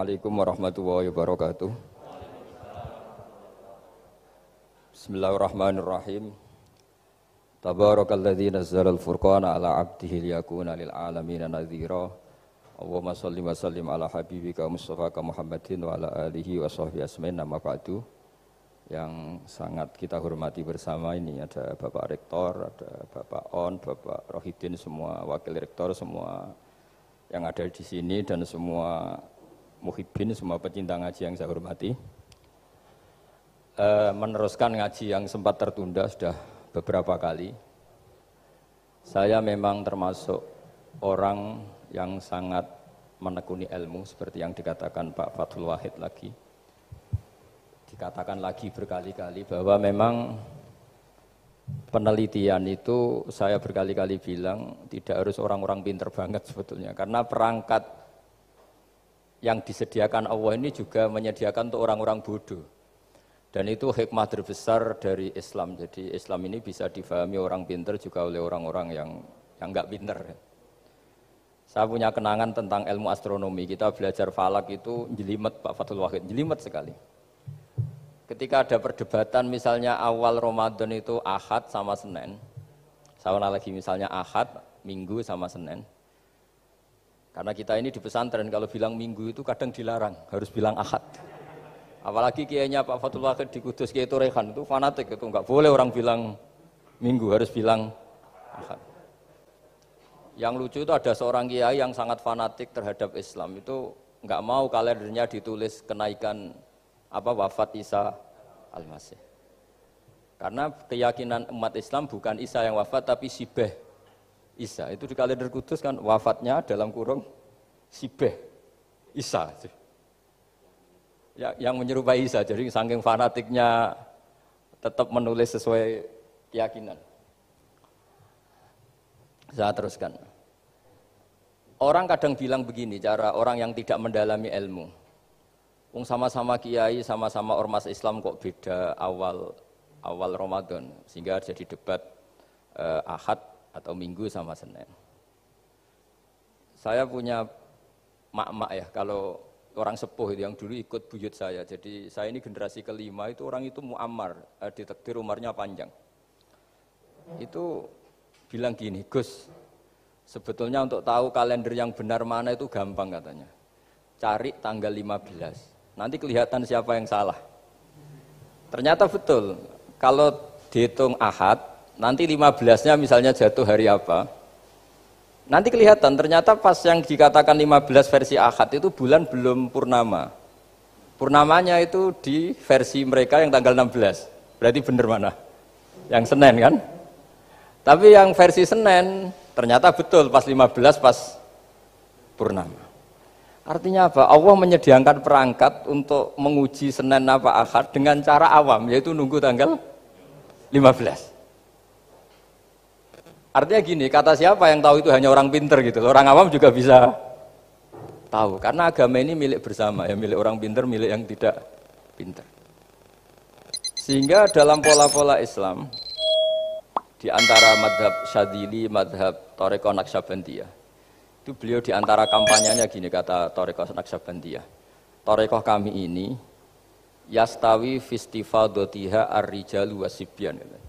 Assalamualaikum warahmatullahi wabarakatuh. Bismillahirrahmanirrahim. Tabarakalladzi nazzala al-furqana ala 'abdihi liyakuna lil 'alamin nadhira. Allahumma shalli wa sallim ala habibika Mustafa Muhammadin wa ala alihi wa sahbihi asmain nama ba'du. Yang sangat kita hormati bersama ini ada Bapak Rektor, ada Bapak On, Bapak Rohidin, semua wakil rektor, semua yang ada di sini dan semua muhibbin, semua pecinta ngaji yang saya hormati. E, meneruskan ngaji yang sempat tertunda sudah beberapa kali. Saya memang termasuk orang yang sangat menekuni ilmu seperti yang dikatakan Pak Fathul Wahid lagi. Dikatakan lagi berkali-kali bahwa memang penelitian itu saya berkali-kali bilang tidak harus orang-orang pinter banget sebetulnya karena perangkat yang disediakan Allah ini juga menyediakan untuk orang-orang bodoh. Dan itu hikmah terbesar dari Islam. Jadi Islam ini bisa difahami orang pinter juga oleh orang-orang yang yang nggak pinter. Saya punya kenangan tentang ilmu astronomi. Kita belajar falak itu jelimet Pak Fatul Wahid, jelimet sekali. Ketika ada perdebatan misalnya awal Ramadan itu Ahad sama Senin. Saya lagi misalnya Ahad, Minggu sama Senin. Karena kita ini di pesantren kalau bilang Minggu itu kadang dilarang, harus bilang Ahad. Apalagi kiainya Pak Fatul Wahid di Kudus Kiai Turehan itu fanatik itu nggak boleh orang bilang Minggu harus bilang Ahad. Yang lucu itu ada seorang kiai yang sangat fanatik terhadap Islam itu nggak mau kalendernya ditulis kenaikan apa wafat Isa Al-Masih. Karena keyakinan umat Islam bukan Isa yang wafat tapi Sibeh Isa. Itu di kalender kudus kan wafatnya dalam kurung Sibeh Isa ya, yang menyerupai Isa. Jadi saking fanatiknya tetap menulis sesuai keyakinan. Saya teruskan. Orang kadang bilang begini, cara orang yang tidak mendalami ilmu. Wong sama-sama kiai, sama-sama ormas Islam kok beda awal awal Ramadan, sehingga jadi debat eh, Ahad atau Minggu sama Senin. Saya punya mak-mak ya, kalau orang sepuh itu yang dulu ikut buyut saya. Jadi saya ini generasi kelima itu orang itu muammar, eh, ditektir umarnya panjang. Itu bilang gini, Gus, sebetulnya untuk tahu kalender yang benar mana itu gampang katanya. Cari tanggal 15. Nanti kelihatan siapa yang salah. Ternyata betul. Kalau dihitung Ahad, nanti 15-nya misalnya jatuh hari apa, Nanti kelihatan ternyata pas yang dikatakan 15 versi akad itu bulan belum purnama. Purnamanya itu di versi mereka yang tanggal 16. Berarti benar mana? Yang Senin kan? Tapi yang versi Senin ternyata betul pas 15 pas purnama. Artinya apa? Allah menyediakan perangkat untuk menguji Senin apa akad dengan cara awam yaitu nunggu tanggal 15. Artinya gini, kata siapa yang tahu itu hanya orang pinter gitu. Orang awam juga bisa tahu. Karena agama ini milik bersama, ya milik orang pinter, milik yang tidak pinter. Sehingga dalam pola-pola Islam, di antara madhab syadili, madhab toreko naksabandiyah, itu beliau di antara kampanyenya gini kata toreko naksabandiyah. Toreko kami ini, yastawi festival dotiha ar-rijalu wasibyan. Gitu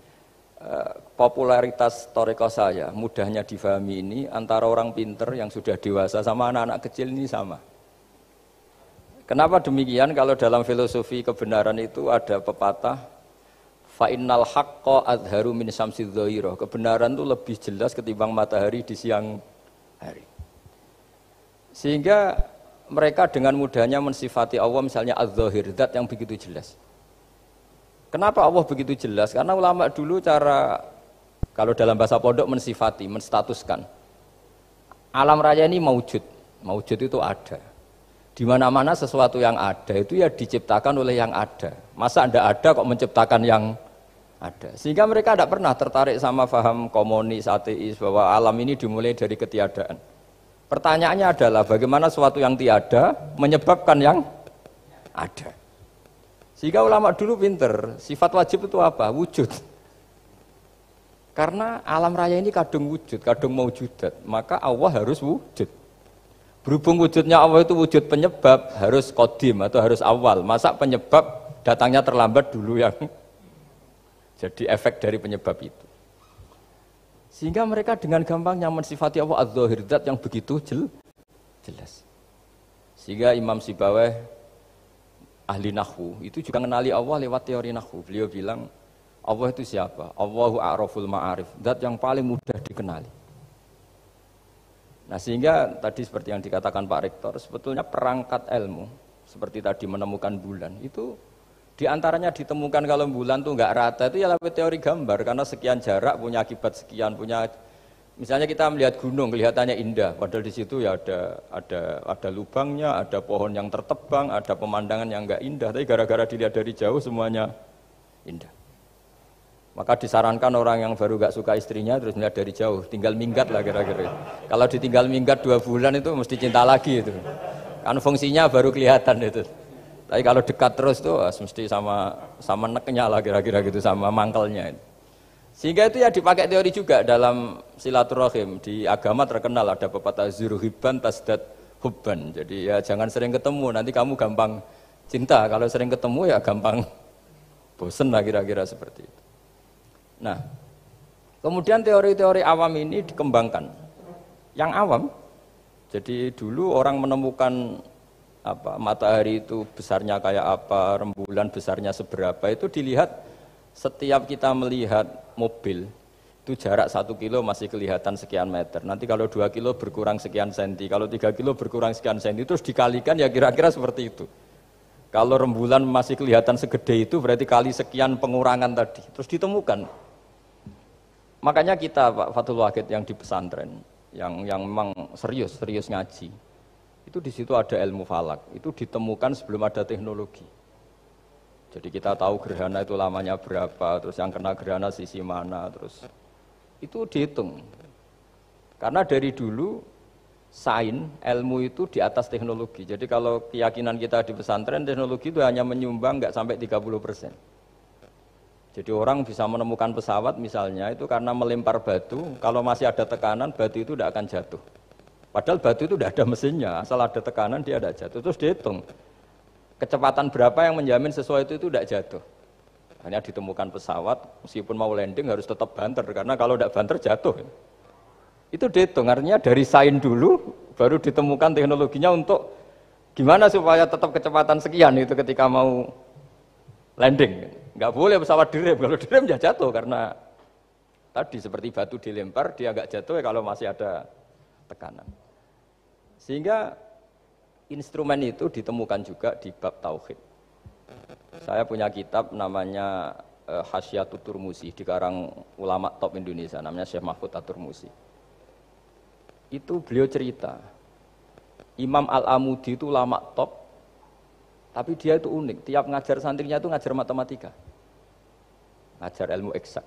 Eh, popularitas toreko saya mudahnya difahami ini antara orang pinter yang sudah dewasa sama anak-anak kecil ini sama. Kenapa demikian? Kalau dalam filosofi kebenaran itu ada pepatah fa'innal haqqo adharu min samsid Kebenaran itu lebih jelas ketimbang matahari di siang hari. Sehingga mereka dengan mudahnya mensifati Allah misalnya az-zahir, zat yang begitu jelas. Kenapa Allah begitu jelas? Karena ulama dulu cara kalau dalam bahasa pondok mensifati, menstatuskan. Alam raya ini maujud. Maujud itu ada. Di mana-mana sesuatu yang ada itu ya diciptakan oleh yang ada. Masa Anda ada kok menciptakan yang ada. Sehingga mereka tidak pernah tertarik sama faham komunis, ateis bahwa alam ini dimulai dari ketiadaan. Pertanyaannya adalah bagaimana sesuatu yang tiada menyebabkan yang ada. Sehingga ulama dulu pinter, sifat wajib itu apa? Wujud. Karena alam raya ini kadung wujud, kadung maujudat, maka Allah harus wujud. Berhubung wujudnya Allah itu wujud penyebab, harus kodim atau harus awal. Masa penyebab datangnya terlambat dulu yang jadi efek dari penyebab itu. Sehingga mereka dengan gampangnya mensifati Allah az-zahir yang begitu jel, jelas. Sehingga Imam Sibaweh ahli nahwu itu juga mengenali Allah lewat teori nahwu. Beliau bilang Allah itu siapa? Allahu a'raful ma'arif, zat yang paling mudah dikenali. Nah sehingga tadi seperti yang dikatakan Pak Rektor, sebetulnya perangkat ilmu seperti tadi menemukan bulan itu di antaranya ditemukan kalau bulan tuh nggak rata itu ya lewat teori gambar karena sekian jarak punya akibat sekian punya misalnya kita melihat gunung kelihatannya indah padahal di situ ya ada ada ada lubangnya ada pohon yang tertebang ada pemandangan yang nggak indah tapi gara-gara dilihat dari jauh semuanya indah maka disarankan orang yang baru gak suka istrinya terus melihat dari jauh, tinggal minggat lah kira-kira. Kalau ditinggal minggat dua bulan itu mesti cinta lagi itu. Kan fungsinya baru kelihatan itu. Tapi kalau dekat terus tuh mesti sama sama neknya lah kira-kira gitu sama mangkelnya. Sehingga itu ya dipakai teori juga dalam silaturahim di agama terkenal ada pepatah zuruhiban tasdat hubban. Jadi ya jangan sering ketemu nanti kamu gampang cinta. Kalau sering ketemu ya gampang bosen lah kira-kira seperti itu. Nah, kemudian teori-teori awam ini dikembangkan. Yang awam, jadi dulu orang menemukan apa matahari itu besarnya kayak apa, rembulan besarnya seberapa itu dilihat setiap kita melihat mobil itu jarak satu kilo masih kelihatan sekian meter. Nanti kalau dua kilo berkurang sekian senti, kalau tiga kilo berkurang sekian senti, terus dikalikan ya kira-kira seperti itu. Kalau rembulan masih kelihatan segede itu berarti kali sekian pengurangan tadi. Terus ditemukan Makanya kita Pak Fatul Wahid yang di pesantren, yang yang memang serius serius ngaji, itu di situ ada ilmu falak, itu ditemukan sebelum ada teknologi. Jadi kita tahu gerhana itu lamanya berapa, terus yang kena gerhana sisi mana, terus itu dihitung. Karena dari dulu sain ilmu itu di atas teknologi. Jadi kalau keyakinan kita di pesantren teknologi itu hanya menyumbang nggak sampai 30 persen. Jadi orang bisa menemukan pesawat misalnya itu karena melempar batu, kalau masih ada tekanan batu itu tidak akan jatuh. Padahal batu itu tidak ada mesinnya, asal ada tekanan dia tidak jatuh. Terus dihitung, kecepatan berapa yang menjamin sesuai itu itu tidak jatuh. Hanya ditemukan pesawat, meskipun mau landing harus tetap banter, karena kalau tidak banter jatuh. Itu dihitung, artinya dari sain dulu, baru ditemukan teknologinya untuk gimana supaya tetap kecepatan sekian itu ketika mau landing. Nggak boleh pesawat direm, kalau direm ya jatuh karena tadi seperti batu dilempar dia nggak jatuh ya kalau masih ada tekanan. Sehingga instrumen itu ditemukan juga di bab tauhid. Saya punya kitab namanya uh, Hasyiatul Turmusi dikarang ulama top Indonesia namanya Syekh Mahfud Aturmusi. Itu beliau cerita Imam Al-Amudi itu ulama top tapi dia itu unik, tiap ngajar santrinya itu ngajar matematika. Ngajar ilmu eksak.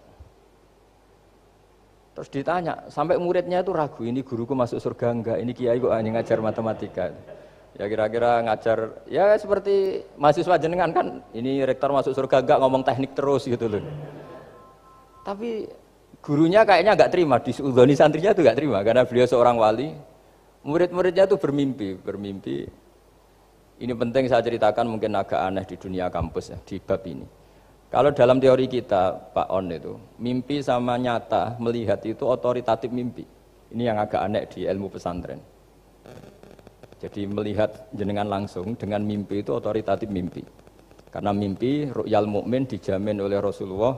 Terus ditanya, sampai muridnya itu ragu, ini guruku masuk surga enggak, ini kiai kok hanya ngajar matematika. Ya kira-kira ngajar, ya seperti mahasiswa jenengan kan, ini rektor masuk surga enggak ngomong teknik terus gitu loh. Tapi gurunya kayaknya enggak terima, di udhoni santrinya itu enggak terima, karena beliau seorang wali. Murid-muridnya itu bermimpi, bermimpi ini penting saya ceritakan mungkin agak aneh di dunia kampus ya, di bab ini. Kalau dalam teori kita, Pak On itu, mimpi sama nyata, melihat itu otoritatif mimpi. Ini yang agak aneh di ilmu pesantren. Jadi melihat jenengan langsung dengan mimpi itu otoritatif mimpi. Karena mimpi ru'yal mukmin dijamin oleh Rasulullah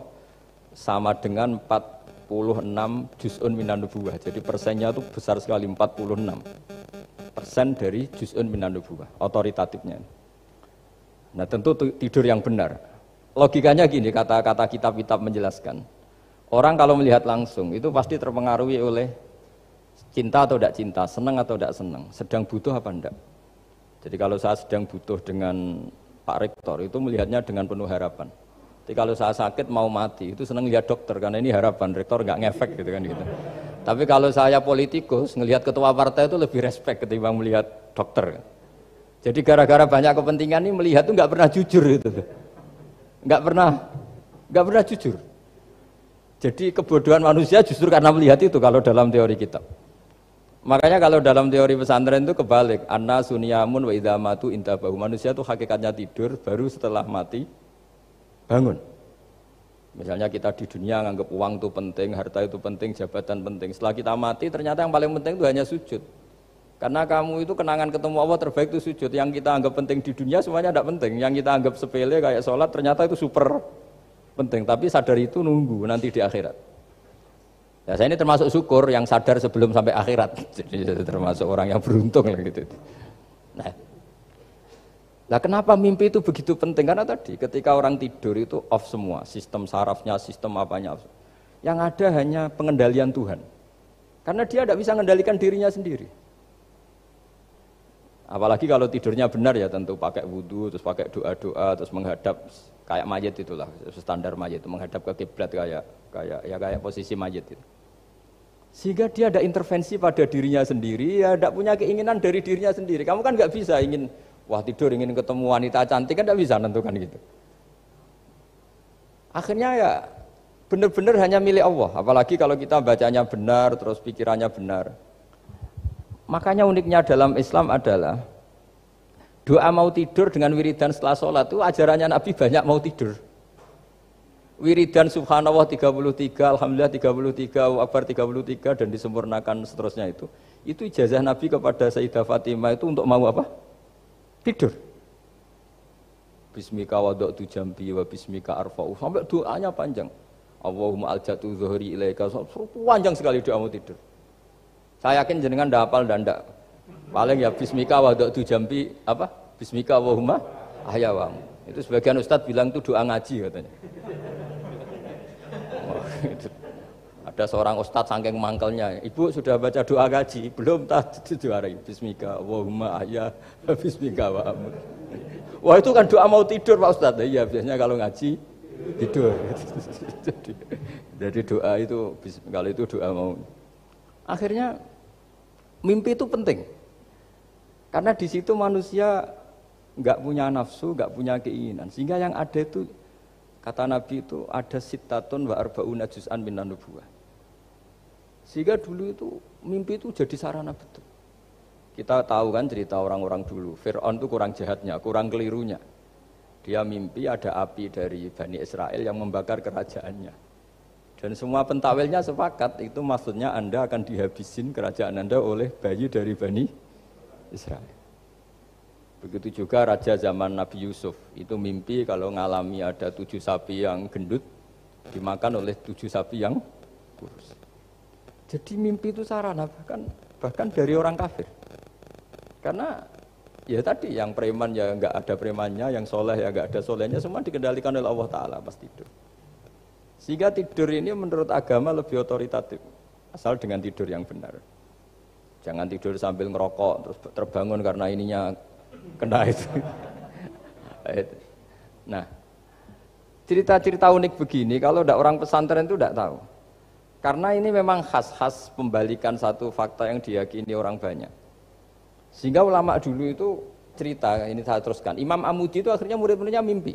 sama dengan 46 juz'un minan nubuwah. Jadi persennya itu besar sekali 46 persen dari juz'un minan nubuwah, otoritatifnya. Nah tentu tidur yang benar. Logikanya gini, kata-kata kitab-kitab menjelaskan. Orang kalau melihat langsung itu pasti terpengaruhi oleh cinta atau tidak cinta, senang atau tidak senang, sedang butuh apa enggak. Jadi kalau saya sedang butuh dengan Pak Rektor itu melihatnya dengan penuh harapan. Jadi kalau saya sakit mau mati itu senang lihat dokter karena ini harapan rektor nggak ngefek gitu kan gitu. Tapi kalau saya politikus, ngelihat ketua partai itu lebih respect ketimbang melihat dokter. Jadi gara-gara banyak kepentingan ini melihat itu nggak pernah jujur itu, nggak pernah, nggak pernah jujur. Jadi kebodohan manusia justru karena melihat itu kalau dalam teori kita. Makanya kalau dalam teori pesantren itu kebalik, anna sunyamun wa idamatu intabahu. Manusia itu hakikatnya tidur, baru setelah mati bangun. Misalnya kita di dunia nganggap uang itu penting, harta itu penting, jabatan penting. Setelah kita mati ternyata yang paling penting itu hanya sujud. Karena kamu itu kenangan ketemu Allah terbaik itu sujud. Yang kita anggap penting di dunia semuanya tidak penting. Yang kita anggap sepele kayak sholat ternyata itu super penting. Tapi sadar itu nunggu nanti di akhirat. Ya saya ini termasuk syukur yang sadar sebelum sampai akhirat. Jadi termasuk orang yang beruntung lah gitu. Nah, Nah kenapa mimpi itu begitu penting? Karena tadi ketika orang tidur itu off semua, sistem sarafnya, sistem apanya. Off. Yang ada hanya pengendalian Tuhan. Karena dia tidak bisa mengendalikan dirinya sendiri. Apalagi kalau tidurnya benar ya tentu pakai wudhu, terus pakai doa-doa, terus menghadap kayak mayat itulah standar mayat itu menghadap ke kiblat kayak kayak ya kayak posisi mayat itu. Sehingga dia ada intervensi pada dirinya sendiri, ya tidak punya keinginan dari dirinya sendiri. Kamu kan nggak bisa ingin, wah tidur ingin ketemu wanita cantik kan tidak bisa nentukan gitu. Akhirnya ya benar-benar hanya milik Allah. Apalagi kalau kita bacanya benar, terus pikirannya benar. Makanya uniknya dalam Islam adalah doa mau tidur dengan wiridan setelah sholat itu ajarannya Nabi banyak mau tidur wiridan subhanallah 33, alhamdulillah 33, akbar 33 dan disempurnakan seterusnya itu. Itu ijazah Nabi kepada Sayyidah Fatimah itu untuk mau apa? Tidur. Bismika tu jambi wa bismika arfa'u. Sampai doanya panjang. Allahumma aljatu zuhri ilaika. Panjang sekali doa mau tidur. Saya yakin jenengan ndak hafal dan ndak. Paling ya bismika tu jambi apa? Bismika Allahumma ahyawamu. Itu sebagian ustadz bilang itu doa ngaji katanya. Ada seorang ustadz saking mangkelnya, ibu sudah baca doa gaji, belum tak juara Bismika, Allahumma ayah, Bismika wa amur. Wah itu kan doa mau tidur Pak Ustadz, iya biasanya kalau ngaji tidur. jadi, jadi doa itu, kalau itu doa mau. Akhirnya mimpi itu penting, karena di situ manusia nggak punya nafsu, nggak punya keinginan, sehingga yang ada itu Kata Nabi itu ada sitatun wa arba'una juz'an minan nubuwah. Sehingga dulu itu mimpi itu jadi sarana betul. Kita tahu kan cerita orang-orang dulu. Fir'aun itu kurang jahatnya, kurang kelirunya. Dia mimpi ada api dari Bani Israel yang membakar kerajaannya. Dan semua pentawilnya sepakat itu maksudnya Anda akan dihabisin kerajaan Anda oleh bayi dari Bani Israel. Begitu juga raja zaman Nabi Yusuf itu mimpi kalau ngalami ada tujuh sapi yang gendut dimakan oleh tujuh sapi yang kurus. Jadi mimpi itu sarana bahkan bahkan dari orang kafir. Karena ya tadi yang preman ya nggak ada premannya, yang soleh ya nggak ada solehnya, semua dikendalikan oleh Allah Taala pas tidur. Sehingga tidur ini menurut agama lebih otoritatif asal dengan tidur yang benar. Jangan tidur sambil ngerokok terus terbangun karena ininya kena itu. Nah, cerita-cerita unik begini kalau tidak orang pesantren itu tidak tahu. Karena ini memang khas-khas pembalikan satu fakta yang diyakini orang banyak. Sehingga ulama dulu itu cerita, ini saya teruskan. Imam Amudi itu akhirnya murid-muridnya mimpi.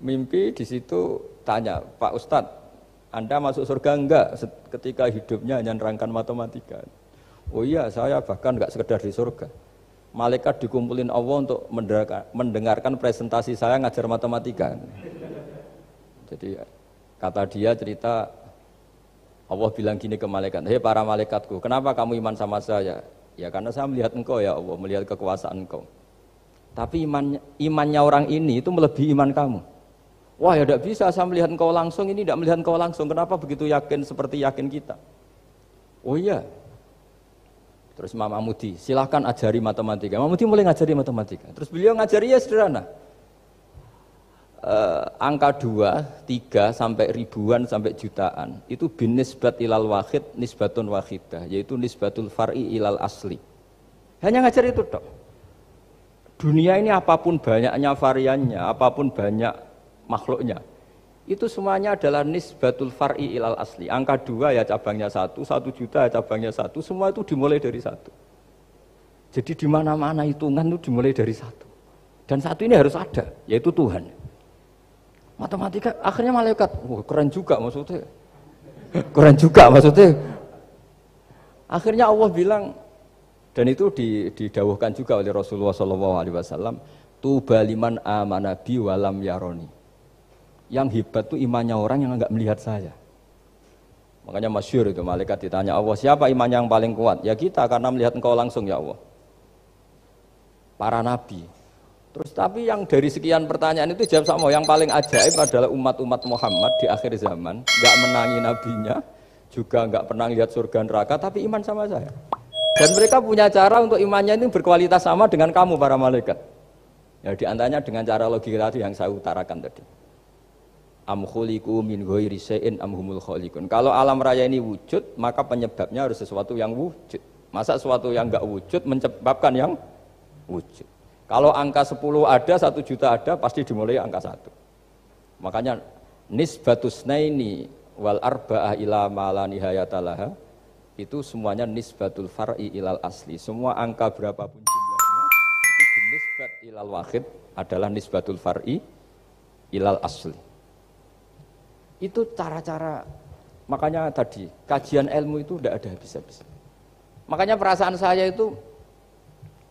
Mimpi di situ tanya, Pak Ustadz, Anda masuk surga enggak ketika hidupnya hanya nerangkan matematika? Oh iya, saya bahkan enggak sekedar di surga malaikat dikumpulin Allah untuk mendengarkan presentasi saya ngajar matematika. Jadi kata dia cerita Allah bilang gini ke malaikat, hei para malaikatku, kenapa kamu iman sama saya? Ya karena saya melihat engkau ya Allah, melihat kekuasaan engkau. Tapi iman, imannya orang ini itu melebihi iman kamu. Wah ya tidak bisa saya melihat engkau langsung, ini tidak melihat engkau langsung. Kenapa begitu yakin seperti yakin kita? Oh iya, Terus Imam Amudi, silahkan ajari matematika. Imam Amudi mulai ngajari matematika. Terus beliau ngajari ya sederhana. Uh, angka 2, 3 sampai ribuan sampai jutaan itu bin nisbat ilal wahid nisbatun wahidah yaitu nisbatul far'i ilal asli hanya ngajar itu dok dunia ini apa pun banyaknya variannya apa pun banyak makhluknya itu semuanya adalah nisbatul far'i ilal asli. Angka dua ya cabangnya satu, satu juta ya cabangnya satu, semua itu dimulai dari satu. Jadi di mana-mana hitungan itu dimulai dari satu. Dan satu ini harus ada, yaitu Tuhan. Matematika akhirnya malaikat, wah keren juga maksudnya. Keren juga maksudnya. Akhirnya Allah bilang dan itu didawuhkan juga oleh Rasulullah SAW. Tuba liman amanabi walam yaroni. Yang hebat tuh imannya orang yang nggak melihat saya. Makanya masyur itu malaikat ditanya Allah siapa iman yang paling kuat? Ya kita karena melihat engkau langsung ya Allah. Para nabi. Terus tapi yang dari sekian pertanyaan itu jawab sama yang paling ajaib adalah umat-umat Muhammad di akhir zaman nggak menangi nabinya, juga nggak pernah lihat surga neraka, tapi iman sama saya. Dan mereka punya cara untuk imannya ini berkualitas sama dengan kamu para malaikat. Ya di antaranya dengan cara logika tadi yang saya utarakan tadi am khuliqu min ghairi syai'in am humul khaliqun. Kalau alam raya ini wujud, maka penyebabnya harus sesuatu yang wujud. Masa sesuatu yang enggak wujud menyebabkan yang wujud. Kalau angka 10 ada, 1 juta ada, pasti dimulai angka 1. Makanya nisbatus naini wal arba'ah ila ma la nihayatalaha itu semuanya nisbatul far'i ilal asli. Semua angka berapapun jumlahnya itu nisbat ilal wahid adalah nisbatul far'i ilal asli. Itu cara-cara makanya tadi kajian ilmu itu tidak ada habis-habis. Makanya perasaan saya itu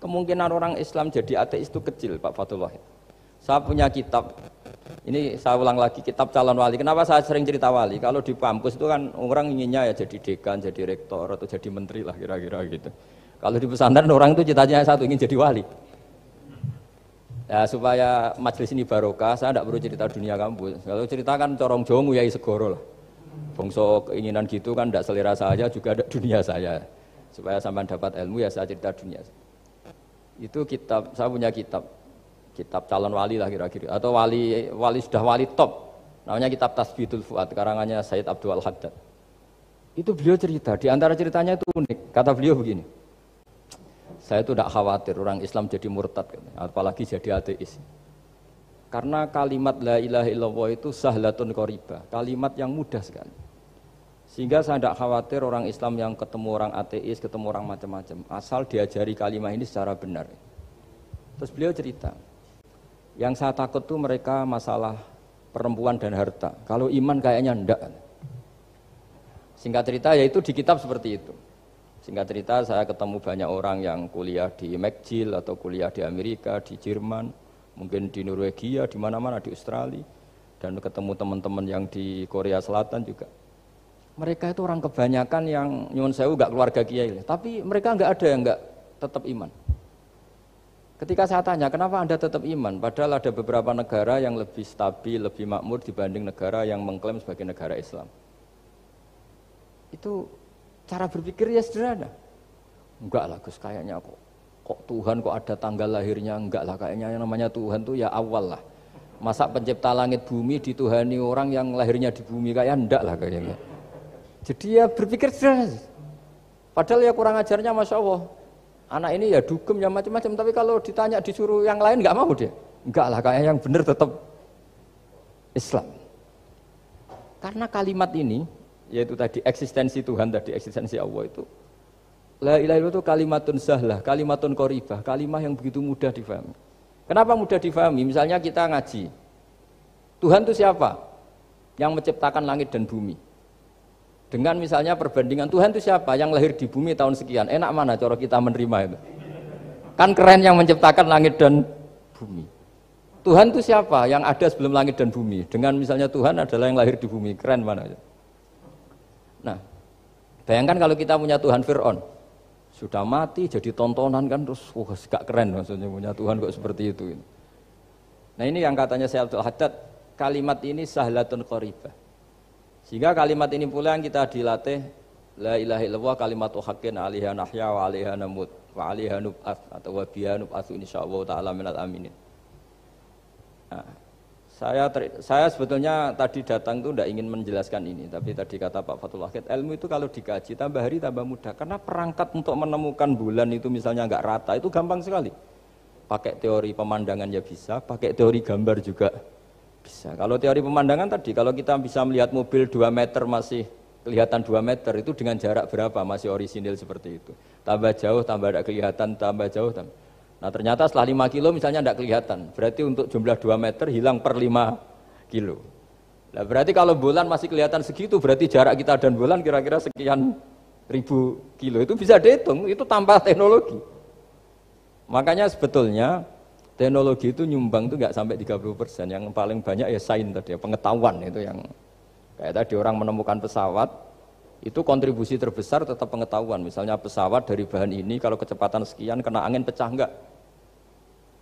kemungkinan orang Islam jadi ateis itu kecil Pak Fatullah. Saya punya kitab, ini saya ulang lagi kitab calon wali. Kenapa saya sering cerita wali? Kalau di kampus itu kan orang inginnya ya jadi dekan, jadi rektor atau jadi menteri lah kira-kira gitu. Kalau di pesantren orang itu cita-citanya satu ingin jadi wali. Ya, supaya majelis ini barokah, saya tidak perlu cerita dunia kampus. Kalau ceritakan corong jongu ya segoro lah. Bongso keinginan gitu kan tidak selera saya juga ada dunia saya. Supaya sampai dapat ilmu ya saya cerita dunia. Itu kitab, saya punya kitab. Kitab calon wali lah kira-kira. Atau wali wali sudah wali top. Namanya kitab Tasbidul Fuad, karangannya Said Abdul Haddad. Itu beliau cerita, di antara ceritanya itu unik. Kata beliau begini, saya itu tidak khawatir orang Islam jadi murtad, apalagi jadi ateis. Karena kalimat la ilaha illallah itu sahlatun koribah, kalimat yang mudah sekali. Sehingga saya tidak khawatir orang Islam yang ketemu orang ateis, ketemu orang macam-macam, asal diajari kalimat ini secara benar. Terus beliau cerita, yang saya takut tuh mereka masalah perempuan dan harta. Kalau iman kayaknya ndak. Singkat cerita yaitu di kitab seperti itu. Singkat cerita saya ketemu banyak orang yang kuliah di McGill atau kuliah di Amerika, di Jerman, mungkin di Norwegia, di mana-mana di Australia dan ketemu teman-teman yang di Korea Selatan juga. Mereka itu orang kebanyakan yang nyuwun sewu gak keluarga kiai, tapi mereka nggak ada yang nggak tetap iman. Ketika saya tanya, kenapa Anda tetap iman? Padahal ada beberapa negara yang lebih stabil, lebih makmur dibanding negara yang mengklaim sebagai negara Islam. Itu Cara berpikir ya sederhana. Enggak lah Gus kayaknya kok kok Tuhan kok ada tanggal lahirnya enggak lah kayaknya yang namanya Tuhan tuh ya awal lah. Masa pencipta langit bumi dituhani orang yang lahirnya di bumi kayak enggak lah kayaknya. Jadi ya berpikir sederhana. Padahal ya kurang ajarnya Masya Allah. Anak ini ya dugem ya macam-macam. Tapi kalau ditanya disuruh yang lain enggak mau dia. Enggak lah kayak yang benar tetap Islam. Karena kalimat ini yaitu tadi eksistensi Tuhan tadi eksistensi Allah itu La ilaha illallah itu kalimatun sahlah, kalimatun koribah, kalimah yang begitu mudah difahami. Kenapa mudah difahami? Misalnya kita ngaji. Tuhan itu siapa? Yang menciptakan langit dan bumi. Dengan misalnya perbandingan Tuhan itu siapa? Yang lahir di bumi tahun sekian. Enak mana cara kita menerima itu? Kan keren yang menciptakan langit dan bumi. Tuhan itu siapa? Yang ada sebelum langit dan bumi. Dengan misalnya Tuhan adalah yang lahir di bumi. Keren mana? Bayangkan kalau kita punya Tuhan Fir'aun, sudah mati jadi tontonan kan terus wah gak keren maksudnya punya Tuhan kok seperti itu. Nah ini yang katanya saya Abdul Haddad, kalimat ini sahlatun qoribah. Sehingga kalimat ini pula yang kita dilatih La ilaha illallah kalimatu haqqin alaiha nahya wa alaiha namut wa alaiha nub'ats atau wa biha nub'ats insyaallah taala minal aminin. Nah, saya ter, saya sebetulnya tadi datang itu tidak ingin menjelaskan ini, tapi tadi kata Pak Fatul Wahid, ilmu itu kalau dikaji tambah hari tambah mudah, karena perangkat untuk menemukan bulan itu misalnya nggak rata itu gampang sekali. Pakai teori pemandangan ya bisa, pakai teori gambar juga bisa. Kalau teori pemandangan tadi, kalau kita bisa melihat mobil 2 meter masih kelihatan 2 meter itu dengan jarak berapa masih orisinil seperti itu. Tambah jauh, tambah tidak kelihatan, tambah jauh, tambah Nah ternyata setelah 5 kilo misalnya tidak kelihatan. Berarti untuk jumlah 2 meter hilang per 5 kilo. Nah berarti kalau bulan masih kelihatan segitu berarti jarak kita dan bulan kira-kira sekian ribu kilo itu bisa dihitung, itu tanpa teknologi. Makanya sebetulnya teknologi itu nyumbang itu nggak sampai 30 persen. Yang paling banyak ya sains tadi, ya, pengetahuan itu yang kayak tadi orang menemukan pesawat itu kontribusi terbesar tetap pengetahuan. Misalnya pesawat dari bahan ini kalau kecepatan sekian kena angin pecah enggak,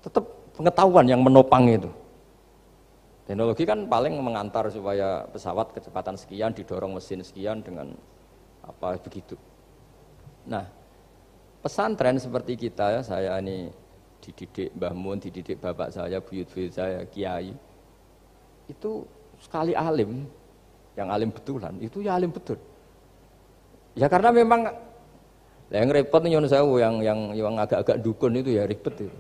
tetap pengetahuan yang menopang itu. Teknologi kan paling mengantar supaya pesawat kecepatan sekian didorong mesin sekian dengan apa begitu. Nah, pesantren seperti kita ya, saya ini dididik Mbah Mun, dididik bapak saya, buyut-buyut saya, kiai. Itu sekali alim, yang alim betulan, itu ya alim betul. Ya karena memang yang repot nih saya yang yang yang agak-agak dukun itu ya ribet itu.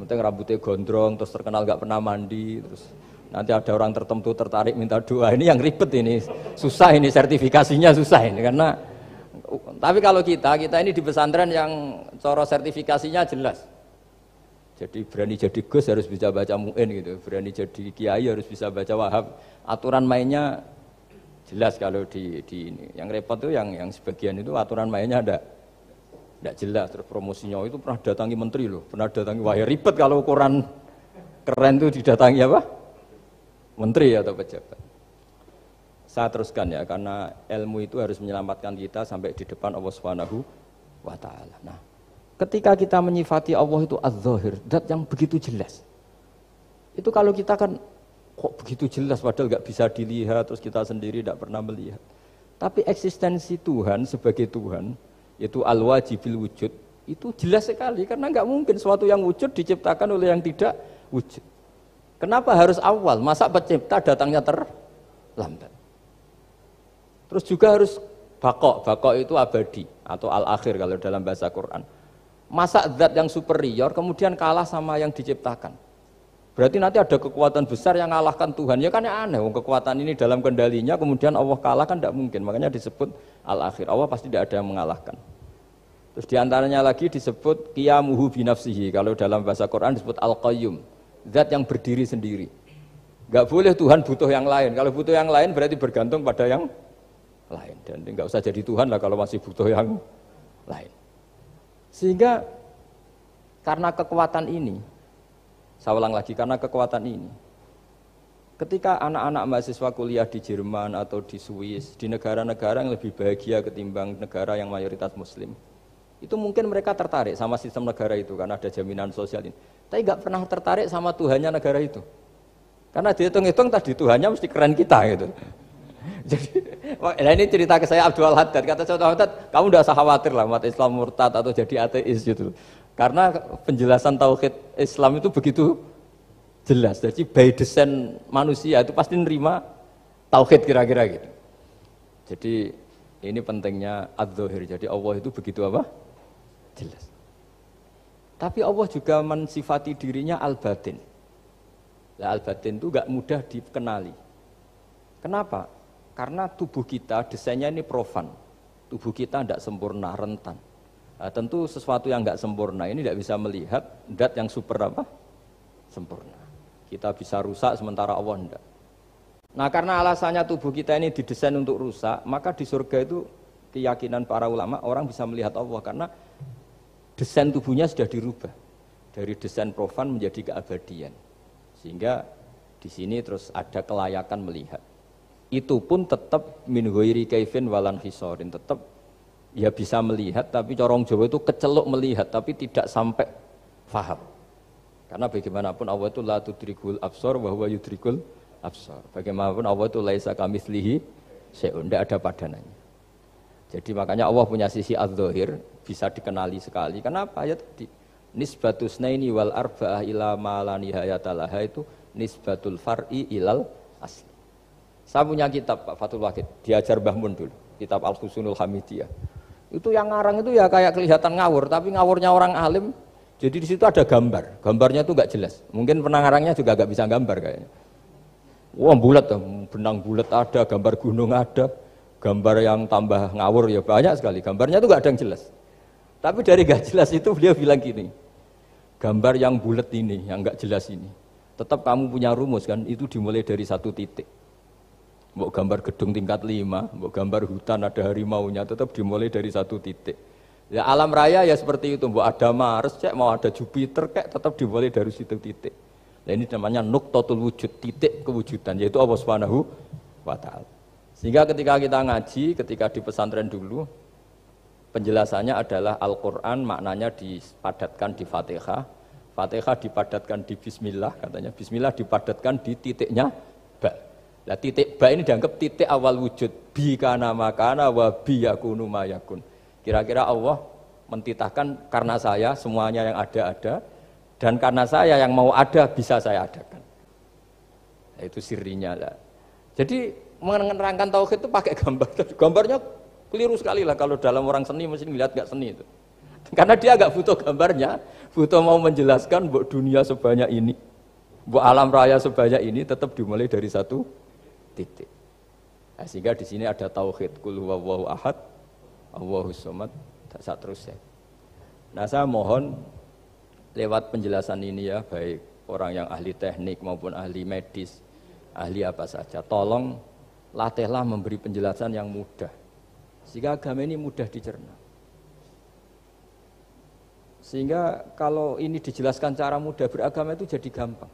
Penting rambutnya gondrong, terus terkenal gak pernah mandi, terus Nanti ada orang tertentu tertarik minta doa. Ini yang ribet ini. Susah ini sertifikasinya susah ini karena tapi kalau kita, kita ini di pesantren yang coro sertifikasinya jelas. Jadi berani jadi Gus harus bisa baca mu'in gitu. Berani jadi kiai harus bisa baca wahab. Aturan mainnya jelas kalau di, di ini. Yang repot tuh yang yang sebagian itu aturan mainnya ada tidak jelas terus promosinya itu pernah datangi menteri loh pernah datangi wah ya ribet kalau ukuran keren tuh didatangi apa menteri atau pejabat. Saya teruskan ya, karena ilmu itu harus menyelamatkan kita sampai di depan Allah Subhanahu wa taala. Nah, ketika kita menyifati Allah itu az-zahir, dat yang begitu jelas. Itu kalau kita kan kok begitu jelas padahal nggak bisa dilihat terus kita sendiri tidak pernah melihat. Tapi eksistensi Tuhan sebagai Tuhan, yaitu al-wajibil wujud, itu jelas sekali karena nggak mungkin suatu yang wujud diciptakan oleh yang tidak wujud. Kenapa harus awal? Masa pencipta datangnya terlambat? Terus juga harus bakok. Bakok itu abadi atau al-akhir kalau dalam bahasa Quran. Masa zat yang superior kemudian kalah sama yang diciptakan. Berarti nanti ada kekuatan besar yang mengalahkan Tuhan. Ya kan ya aneh, kekuatan ini dalam kendalinya kemudian Allah kalah kan tidak mungkin. Makanya disebut al-akhir. Allah pasti tidak ada yang mengalahkan. Terus di antaranya lagi disebut qiyamuhu binafsihi. Kalau dalam bahasa Quran disebut al-qayyum zat yang berdiri sendiri. Gak boleh Tuhan butuh yang lain. Kalau butuh yang lain berarti bergantung pada yang lain. Dan nggak usah jadi Tuhan lah kalau masih butuh yang lain. Sehingga karena kekuatan ini, saya ulang lagi karena kekuatan ini, ketika anak-anak mahasiswa kuliah di Jerman atau di Swiss, di negara-negara yang lebih bahagia ketimbang negara yang mayoritas Muslim, itu mungkin mereka tertarik sama sistem negara itu karena ada jaminan sosial ini. Tapi nggak pernah tertarik sama Tuhannya negara itu. Karena dihitung-hitung tadi Tuhannya mesti keren kita gitu. Jadi, nah ini cerita ke saya Abdul Haddad. Kata saya Abdul Haddad, kamu udah usah khawatir lah umat Islam murtad atau jadi ateis gitu. Karena penjelasan tauhid Islam itu begitu jelas. Jadi by design manusia itu pasti nerima tauhid kira-kira gitu. Jadi ini pentingnya ad Jadi Allah itu begitu apa? Jelas. Tapi Allah juga mensifati dirinya al-batin. Nah, al-batin itu gak mudah dikenali. Kenapa? Karena tubuh kita desainnya ini profan. Tubuh kita tidak sempurna, rentan. Nah, tentu sesuatu yang nggak sempurna ini tidak bisa melihat dat yang super apa? Sempurna. Kita bisa rusak sementara Allah tidak. Nah karena alasannya tubuh kita ini didesain untuk rusak, maka di surga itu keyakinan para ulama orang bisa melihat Allah karena desain tubuhnya sudah dirubah dari desain profan menjadi keabadian. Sehingga di sini terus ada kelayakan melihat. Itu pun tetap min ghairi kaifin walan hisorin, tetap ya bisa melihat tapi corong Jawa itu keceluk melihat tapi tidak sampai faham. Karena bagaimanapun Allah itu la tudrikul absor bahwa yudrikul absor. Bagaimanapun Allah itu laisa kamitslihi syai'un, tidak ada padanannya. Jadi makanya Allah punya sisi az-zahir bisa dikenali sekali. Kenapa? Ya tadi nisbatus naini wal arba'ah ila ma la nihayatalaha itu nisbatul far'i ilal asli. Saya punya kitab Pak Fatul Wahid, diajar Mbah Mun dulu, kitab Al-Husunul Hamidiyah. Itu yang ngarang itu ya kayak kelihatan ngawur, tapi ngawurnya orang alim. Jadi di situ ada gambar, gambarnya itu nggak jelas. Mungkin penangarangnya juga nggak bisa gambar kayaknya. Wah bulat, benang bulat ada, gambar gunung ada, gambar yang tambah ngawur ya banyak sekali. Gambarnya itu gak ada yang jelas. Tapi dari gak jelas itu beliau bilang gini, gambar yang bulat ini, yang gak jelas ini, tetap kamu punya rumus kan, itu dimulai dari satu titik. Mau gambar gedung tingkat lima, mau gambar hutan ada harimaunya, tetap dimulai dari satu titik. Ya alam raya ya seperti itu, mau ada Mars, cek mau ada Jupiter, kayak tetap dimulai dari situ titik. Nah ini namanya nuktotul wujud, titik kewujudan, yaitu Allah Subhanahu wa Ta'ala. Sehingga ketika kita ngaji, ketika di pesantren dulu, penjelasannya adalah Al-Quran maknanya dipadatkan di Fatihah, Fatihah dipadatkan di Bismillah, katanya Bismillah dipadatkan di titiknya Ba. Nah titik Ba ini dianggap titik awal wujud, bi kana makana wa bi yakunu mayakun. Kira-kira Allah mentitahkan karena saya semuanya yang ada ada, dan karena saya yang mau ada bisa saya adakan. Nah, itu sirinya lah. Jadi menerangkan tauhid itu pakai gambar. Gambarnya Keliru sekali lah kalau dalam orang seni mesti melihat gak seni itu. Karena dia agak butuh gambarnya, butuh mau menjelaskan buat dunia sebanyak ini, buat alam raya sebanyak ini tetap dimulai dari satu titik. Nah, sehingga di sini ada tauhid kul huwallahu ahad, Allahu samad, tak terus ya. Nah, saya mohon lewat penjelasan ini ya, baik orang yang ahli teknik maupun ahli medis, ahli apa saja, tolong latihlah memberi penjelasan yang mudah sehingga agama ini mudah dicerna. Sehingga kalau ini dijelaskan cara mudah beragama itu jadi gampang.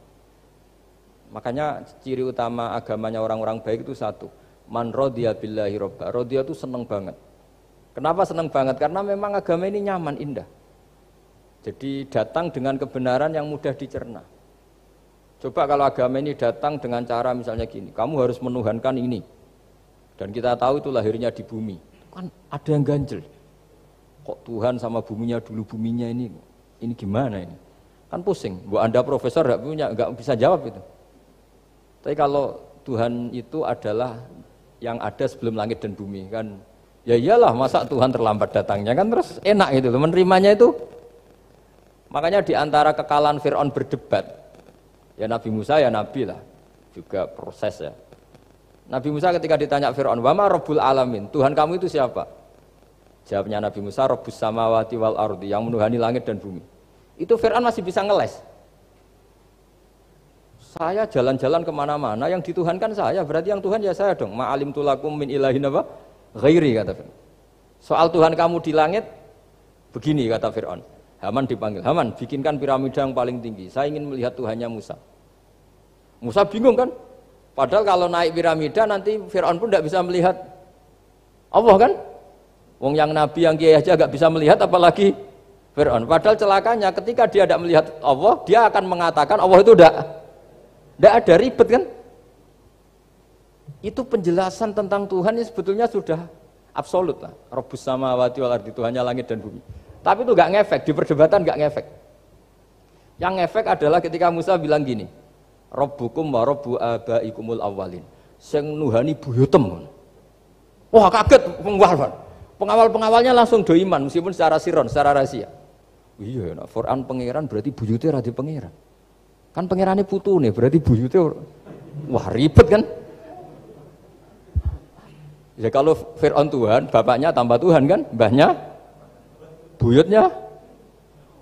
Makanya ciri utama agamanya orang-orang baik itu satu. Man rodiya billahi robba. Rodiya itu seneng banget. Kenapa seneng banget? Karena memang agama ini nyaman, indah. Jadi datang dengan kebenaran yang mudah dicerna. Coba kalau agama ini datang dengan cara misalnya gini, kamu harus menuhankan ini. Dan kita tahu itu lahirnya di bumi kan ada yang ganjel. Kok Tuhan sama buminya dulu buminya ini ini gimana ini? Kan pusing. Bu Anda profesor nggak punya nggak bisa jawab itu. Tapi kalau Tuhan itu adalah yang ada sebelum langit dan bumi kan ya iyalah masa Tuhan terlambat datangnya kan terus enak itu menerimanya itu makanya di antara kekalahan Fir'aun berdebat ya Nabi Musa ya Nabi lah juga proses ya Nabi Musa ketika ditanya Fir'aun, Wama Rabbul Alamin, Tuhan kamu itu siapa? Jawabnya Nabi Musa, Rabbus Samawati wal Ardi, yang menuhani langit dan bumi. Itu Fir'aun masih bisa ngeles. Saya jalan-jalan ke mana-mana, yang dituhankan saya, berarti yang Tuhan ya saya dong. Ma'alim tulakum min ilahin apa? Ghairi, kata Fir'aun. Soal Tuhan kamu di langit, begini kata Fir'aun. Haman dipanggil, Haman bikinkan piramida yang paling tinggi. Saya ingin melihat Tuhannya Musa. Musa bingung kan? Padahal kalau naik piramida nanti Fir'aun pun tidak bisa melihat Allah kan? Wong yang nabi yang kiai aja gak bisa melihat apalagi Fir'aun. Padahal celakanya ketika dia tidak melihat Allah, dia akan mengatakan Allah itu tidak tidak ada ribet kan? Itu penjelasan tentang Tuhan ini sebetulnya sudah absolut lah. Robus sama wati wal ardi Tuhannya langit dan bumi. Tapi itu gak ngefek, di perdebatan gak ngefek. Yang ngefek adalah ketika Musa bilang gini, Rabbukum wa rabbu abaikumul awalin. Sing nuhani buyutem. Wah kaget pengawal. Pengawal-pengawalnya langsung do iman meskipun secara siron, secara rahasia. Iya, nah, Quran pangeran berarti buyutnya radi pangeran. Kan pangerannya putu nih, berarti buyutnya wah ribet kan? Ya kalau Fir'aun Tuhan, bapaknya tambah Tuhan kan, mbahnya, buyutnya.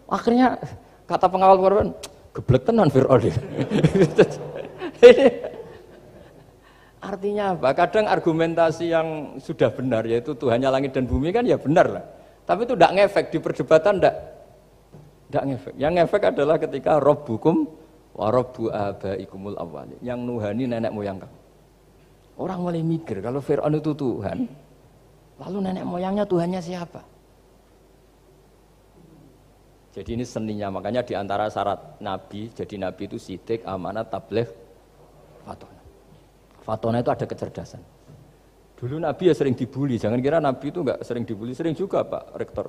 Akhirnya kata pengawal Quran, geblek tenan Fir'aun Artinya apa? Kadang argumentasi yang sudah benar yaitu Tuhannya langit dan bumi kan ya benar lah. Tapi itu tidak ngefek di perdebatan tidak tidak ngefek. Yang ngefek adalah ketika Robbukum wa Robbu abaikumul awalin. Yang nuhani nenek moyang kamu. Orang mulai mikir kalau Fir'aun itu Tuhan, lalu nenek moyangnya Tuhannya siapa? Jadi ini seninya, makanya di antara syarat Nabi, jadi Nabi itu sidik, amanat, tabligh, fatona. Fatona itu ada kecerdasan. Dulu Nabi ya sering dibully, jangan kira Nabi itu enggak sering dibully, sering juga Pak Rektor.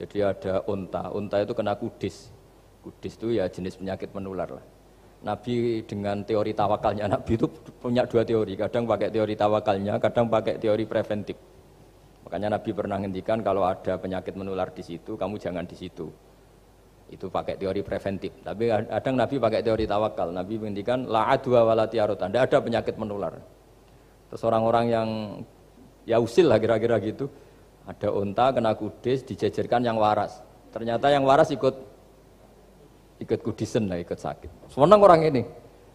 Jadi ada unta, unta itu kena kudis. Kudis itu ya jenis penyakit menular lah. Nabi dengan teori tawakalnya, Nabi itu punya dua teori, kadang pakai teori tawakalnya, kadang pakai teori preventif. Makanya Nabi pernah ngendikan kalau ada penyakit menular di situ, kamu jangan di situ itu pakai teori preventif. Tapi kadang Nabi pakai teori tawakal. Nabi menghentikan la adwa wala tiarutan. Tidak ada penyakit menular. Terus orang-orang yang ya usil lah kira-kira gitu. Ada unta kena kudis dijejerkan yang waras. Ternyata yang waras ikut ikut kudisen lah, ikut sakit. Senang orang ini.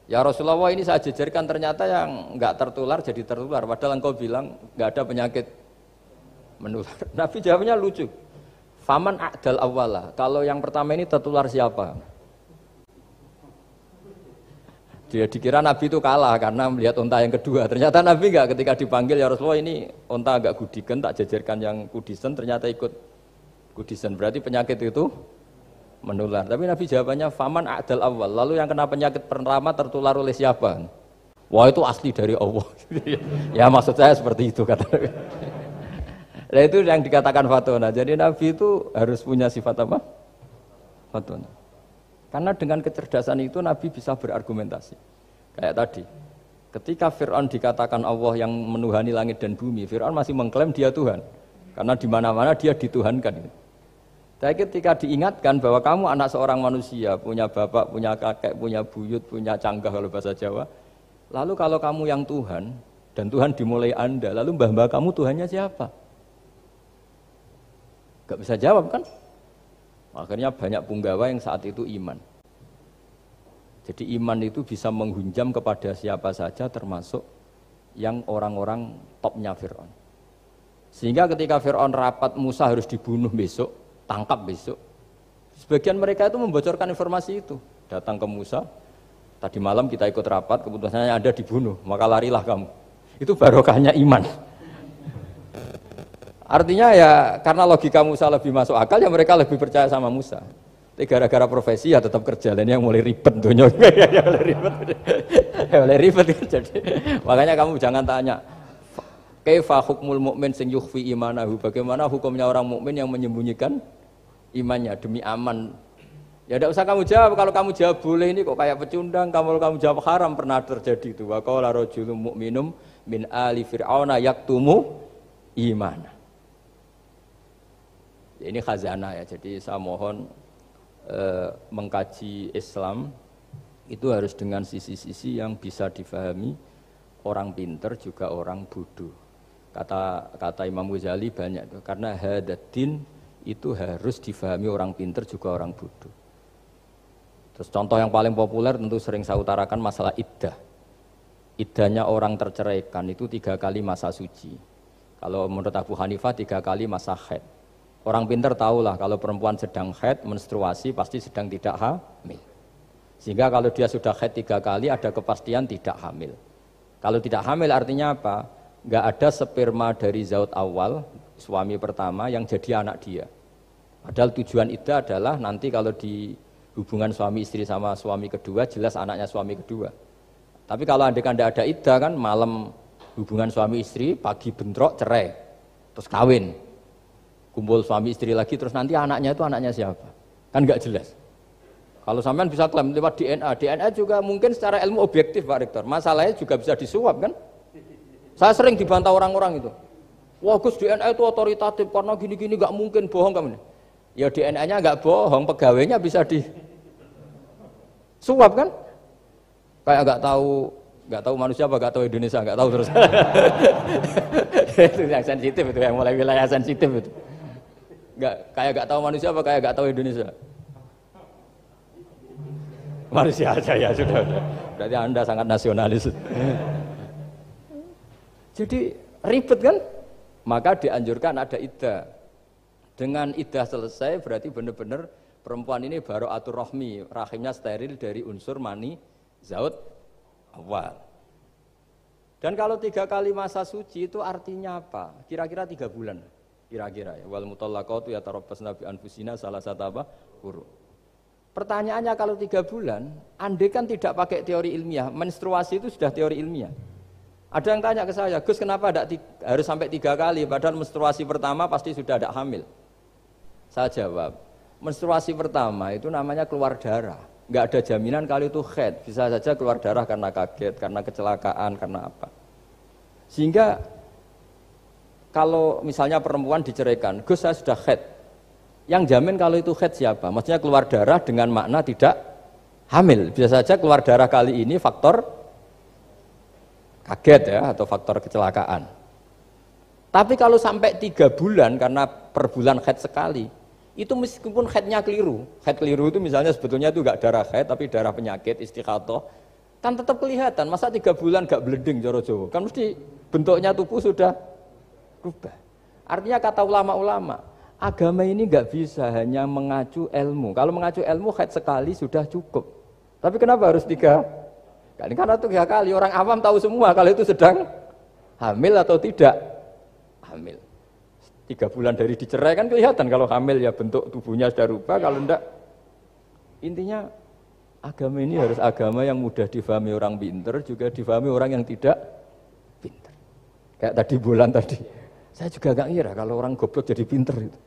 Ya Rasulullah ini saya jejerkan ternyata yang nggak tertular jadi tertular. Padahal engkau bilang nggak ada penyakit menular. Nabi jawabnya lucu. Faman a'dal awala. Kalau yang pertama ini tertular siapa? Dia dikira Nabi itu kalah karena melihat unta yang kedua. Ternyata Nabi nggak ketika dipanggil ya Rasulullah ini unta agak gudikan tak jajarkan yang kudisen ternyata ikut kudisen. Berarti penyakit itu menular. Tapi Nabi jawabannya faman adal awal. Lalu yang kena penyakit pertama tertular oleh siapa? Wah itu asli dari Allah. ya maksud saya seperti itu kata. Nah itu yang dikatakan fatona. Jadi Nabi itu harus punya sifat apa? Fatona. Karena dengan kecerdasan itu Nabi bisa berargumentasi. Kayak tadi. Ketika Fir'aun dikatakan Allah yang menuhani langit dan bumi, Fir'aun masih mengklaim dia Tuhan. Karena di mana-mana dia dituhankan. Tapi ketika diingatkan bahwa kamu anak seorang manusia, punya bapak, punya kakek, punya buyut, punya canggah kalau bahasa Jawa. Lalu kalau kamu yang Tuhan, dan Tuhan dimulai Anda, lalu mbah-mbah kamu Tuhannya siapa? Gak bisa jawab kan? Akhirnya banyak punggawa yang saat itu iman. Jadi iman itu bisa menghunjam kepada siapa saja termasuk yang orang-orang topnya Fir'aun. Sehingga ketika Fir'aun rapat Musa harus dibunuh besok, tangkap besok. Sebagian mereka itu membocorkan informasi itu. Datang ke Musa, tadi malam kita ikut rapat, keputusannya ada dibunuh, maka larilah kamu. Itu barokahnya iman. Artinya ya karena logika Musa lebih masuk akal ya mereka lebih percaya sama Musa. Tapi gara-gara profesi ya tetap kerja dan yang mulai ribet dunia ya mulai ribet. ya mulai ribet jadi makanya kamu jangan tanya kaifa hukmul mukmin sing yukhfi imanahu bagaimana hukumnya orang mukmin yang menyembunyikan imannya demi aman. Ya tidak usah kamu jawab. Kalau kamu jawab boleh ini kok kayak pecundang. Kalau kamu jawab haram pernah terjadi itu. Wa qala rajulun mu'minum min ali fir'auna yaktumu iman. Ya, ini khazanah ya. Jadi saya mohon eh, mengkaji Islam itu harus dengan sisi-sisi yang bisa difahami orang pinter juga orang bodoh. Kata kata Imam Ghazali banyak itu karena hadatin itu harus difahami orang pinter juga orang bodoh. Terus contoh yang paling populer tentu sering saya utarakan masalah iddah. Iddahnya orang terceraikan itu tiga kali masa suci. Kalau menurut Abu Hanifah tiga kali masa haid. Orang pinter tahulah kalau perempuan sedang haid, menstruasi pasti sedang tidak hamil. Sehingga kalau dia sudah haid tiga kali ada kepastian tidak hamil. Kalau tidak hamil artinya apa? Enggak ada sperma dari zaut awal suami pertama yang jadi anak dia. Padahal tujuan itu adalah nanti kalau di hubungan suami istri sama suami kedua jelas anaknya suami kedua. Tapi kalau anda kan ada iddah kan malam hubungan suami istri pagi bentrok cerai terus kawin kumpul suami istri lagi terus nanti anaknya itu anaknya siapa kan nggak jelas. Kalau sampean bisa klaim lewat DNA, DNA juga mungkin secara ilmu objektif Pak Rektor. Masalahnya juga bisa disuap kan? Saya sering dibantah orang-orang itu. Wah Gus DNA itu otoritatif karena gini-gini nggak mungkin bohong kamu. Ya DNA-nya nggak bohong, pegawainya bisa di suap kan? Kayak nggak tahu nggak tahu manusia apa nggak tahu Indonesia nggak tahu terus. itu yang sensitif itu yang mulai wilayah sensitif itu. Nggak kayak nggak tahu manusia apa kayak nggak tahu Indonesia. Manusia aja ya sudah, sudah. Berarti anda sangat nasionalis. Jadi ribet kan? Maka dianjurkan ada iddah. Dengan iddah selesai berarti benar-benar perempuan ini baru atur rohmi, rahimnya steril dari unsur mani zaut awal. Dan kalau tiga kali masa suci itu artinya apa? Kira-kira tiga bulan. Kira-kira ya. Wal ya tarabbas nabi anfusina salah satu apa? Huruf. Pertanyaannya kalau tiga bulan, andai kan tidak pakai teori ilmiah, menstruasi itu sudah teori ilmiah. Ada yang tanya ke saya, Gus kenapa tidak harus sampai tiga kali, padahal menstruasi pertama pasti sudah ada hamil. Saya jawab, menstruasi pertama itu namanya keluar darah. Nggak ada jaminan kali itu head, bisa saja keluar darah karena kaget, karena kecelakaan, karena apa. Sehingga kalau misalnya perempuan diceraikan, Gus saya sudah head. Yang jamin kalau itu head siapa? Maksudnya keluar darah dengan makna tidak hamil. Bisa saja keluar darah kali ini faktor kaget ya atau faktor kecelakaan. Tapi kalau sampai tiga bulan karena per bulan head sekali, itu meskipun headnya keliru, head keliru itu misalnya sebetulnya itu enggak darah head tapi darah penyakit istiqatoh, Kan tetap kelihatan, masa tiga bulan gak beleding Joro Jawa? Kan mesti bentuknya tubuh sudah rubah. Artinya kata ulama-ulama, agama ini nggak bisa hanya mengacu ilmu. Kalau mengacu ilmu haid sekali sudah cukup. Tapi kenapa harus tiga? Karena tiga kali orang awam tahu semua kalau itu sedang hamil atau tidak hamil. Tiga bulan dari dicerai kan kelihatan kalau hamil ya bentuk tubuhnya sudah rubah, kalau enggak intinya agama ini harus agama yang mudah difahami orang pinter juga difahami orang yang tidak pinter. Kayak tadi bulan tadi. Saya juga gak ngira kalau orang goblok jadi pinter itu.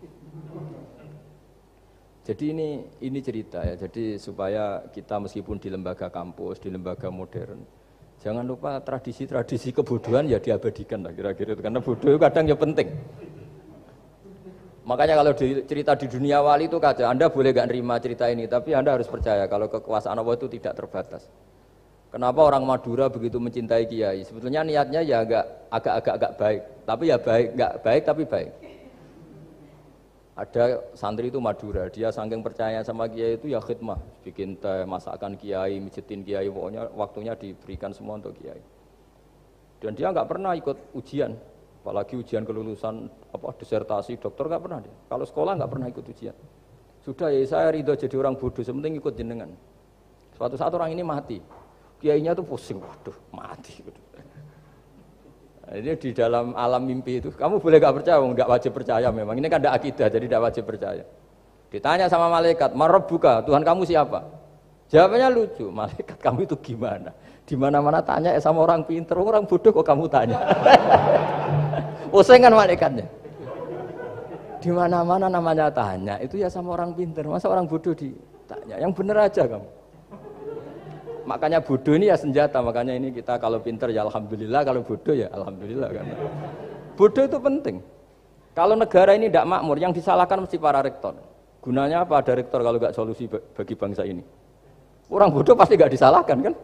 Jadi ini ini cerita ya. Jadi supaya kita meskipun di lembaga kampus, di lembaga modern, jangan lupa tradisi-tradisi kebodohan ya diabadikan lah kira-kira itu. Karena bodoh kadang ya penting. Makanya kalau di, cerita di dunia wali itu kaca, Anda boleh gak nerima cerita ini, tapi Anda harus percaya kalau kekuasaan Allah itu tidak terbatas. Kenapa orang Madura begitu mencintai Kiai? Sebetulnya niatnya ya agak agak agak baik, tapi ya baik, nggak baik tapi baik. Ada santri itu Madura, dia saking percaya sama Kiai itu ya khidmah, bikin teh, masakan Kiai, mijitin Kiai, pokoknya waktunya diberikan semua untuk Kiai. Dan dia nggak pernah ikut ujian, apalagi ujian kelulusan apa disertasi dokter nggak pernah dia. Kalau sekolah nggak pernah ikut ujian. Sudah ya saya ridho jadi orang bodoh, sementing ikut jenengan. Suatu saat orang ini mati, kiainya tuh pusing, waduh mati. Nah, ini di dalam alam mimpi itu, kamu boleh gak percaya, nggak wajib percaya memang. Ini kan ada akidah, jadi tidak wajib percaya. Ditanya sama malaikat, marab buka, Tuhan kamu siapa? Jawabannya lucu, malaikat kamu itu gimana? Di mana-mana tanya ya sama orang pinter, orang bodoh kok kamu tanya? Pusing kan malaikatnya. Di mana-mana namanya tanya, itu ya sama orang pinter, masa orang bodoh ditanya? Yang bener aja kamu. Makanya bodoh ini ya senjata, makanya ini kita kalau pinter ya alhamdulillah, kalau bodoh ya alhamdulillah karena bodoh itu penting. Kalau negara ini tidak makmur, yang disalahkan mesti para rektor. Gunanya apa ada rektor kalau nggak solusi bagi bangsa ini? Orang bodoh pasti nggak disalahkan kan?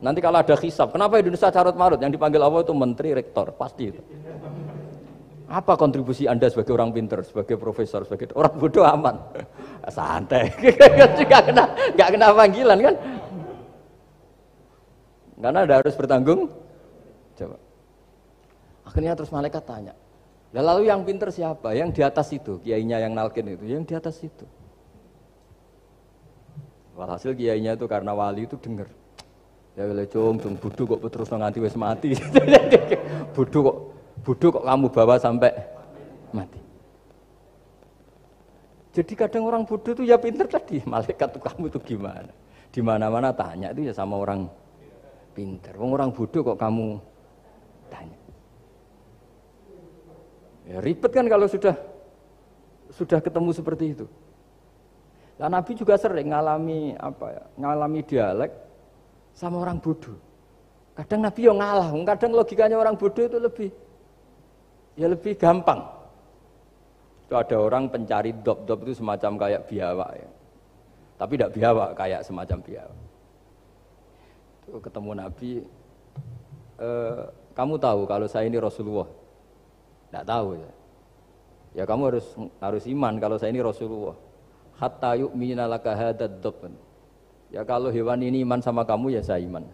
Nanti kalau ada hisap, kenapa Indonesia carut marut? Yang dipanggil Allah itu menteri rektor, pasti itu. Apa kontribusi Anda sebagai orang pinter, sebagai profesor, sebagai orang bodoh aman? Santai, nggak kena, nggak kena panggilan kan? Karena ada harus bertanggung jawab. Akhirnya terus malaikat tanya, lalu yang pinter siapa? Yang di atas itu, kiainya yang nalkin itu, yang di atas itu. Walhasil kiainya itu karena wali itu dengar. Ya wile cung, cung budu kok terus nganti wis mati. budu kok budu kok kamu bawa sampai mati. Jadi kadang orang bodoh itu ya pinter tadi, malaikat tuh kamu itu gimana? Di mana-mana tanya itu ya sama orang pinter. Wong orang bodoh kok kamu tanya. Ya ribet kan kalau sudah sudah ketemu seperti itu. Nah, Nabi juga sering ngalami apa ya, ngalami dialek sama orang bodoh. Kadang Nabi yang ngalah, kadang logikanya orang bodoh itu lebih ya lebih gampang. Itu ada orang pencari dop-dop itu semacam kayak biawak ya. Tapi tidak biawak, kayak semacam biawak ketemu Nabi, e, kamu tahu kalau saya ini Rasulullah? Tidak tahu ya. Ya kamu harus harus iman kalau saya ini Rasulullah. Hatta yu'mina laka hadad Ya kalau hewan ini iman sama kamu ya saya iman.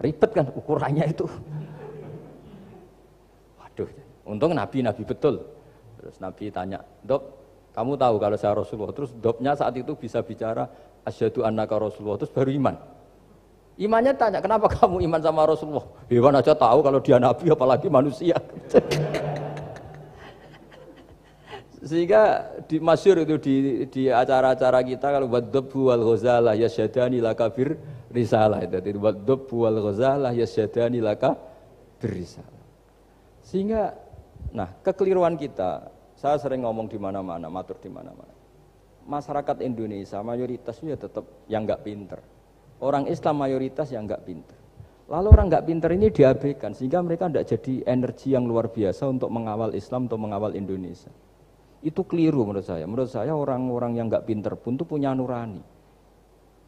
Ribet kan ukurannya itu. Waduh, untung Nabi Nabi betul. Terus Nabi tanya, "Dok, kamu tahu kalau saya Rasulullah?" Terus doknya saat itu bisa bicara asyhadu annaka Rasulullah, terus baru iman. Imannya tanya, kenapa kamu iman sama Rasulullah? Hewan aja tahu kalau dia nabi apalagi manusia. Sehingga di masyur itu di, di acara-acara kita kalau wadzabu wal ghazalah yasyadani laka bir risalah itu. Jadi wadzabu wal ghazalah yasyadani laka bir risalah. Sehingga nah kekeliruan kita, saya sering ngomong di mana-mana, matur di mana-mana. Masyarakat Indonesia mayoritasnya tetap yang nggak pinter Orang Islam mayoritas yang nggak pinter. Lalu orang nggak pinter ini diabaikan sehingga mereka tidak jadi energi yang luar biasa untuk mengawal Islam atau mengawal Indonesia. Itu keliru menurut saya. Menurut saya orang-orang yang nggak pinter pun itu punya nurani.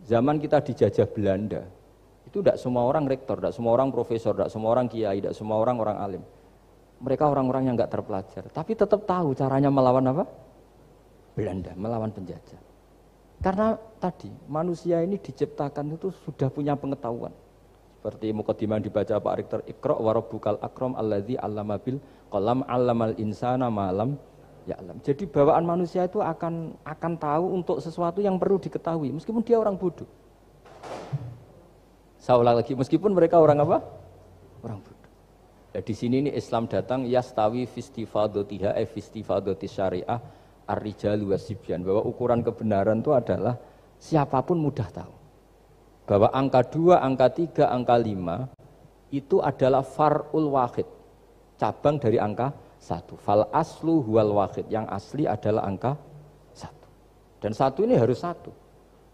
Zaman kita dijajah Belanda, itu tidak semua orang rektor, tidak semua orang profesor, tidak semua orang kiai, tidak semua orang orang alim. Mereka orang-orang yang nggak terpelajar, tapi tetap tahu caranya melawan apa? Belanda, melawan penjajah. Karena tadi manusia ini diciptakan itu sudah punya pengetahuan. Seperti mukadimah dibaca Pak Rektor Iqra wa rabbukal akram alladzi 'allama bil qalam 'allamal insana malam ya alam. Jadi bawaan manusia itu akan akan tahu untuk sesuatu yang perlu diketahui meskipun dia orang bodoh. Saya lagi meskipun mereka orang apa? Orang bodoh. Ya, di sini ini Islam datang yastawi fistifadotiha e fistifadoti syariah ar-rijalu wasibyan bahwa ukuran kebenaran itu adalah siapa pun mudah tahu. Bahwa angka dua, angka tiga, angka lima itu adalah farul wahid. Cabang dari angka satu. Fal aslu huwal wahid. Yang asli adalah angka satu. Dan satu ini harus satu.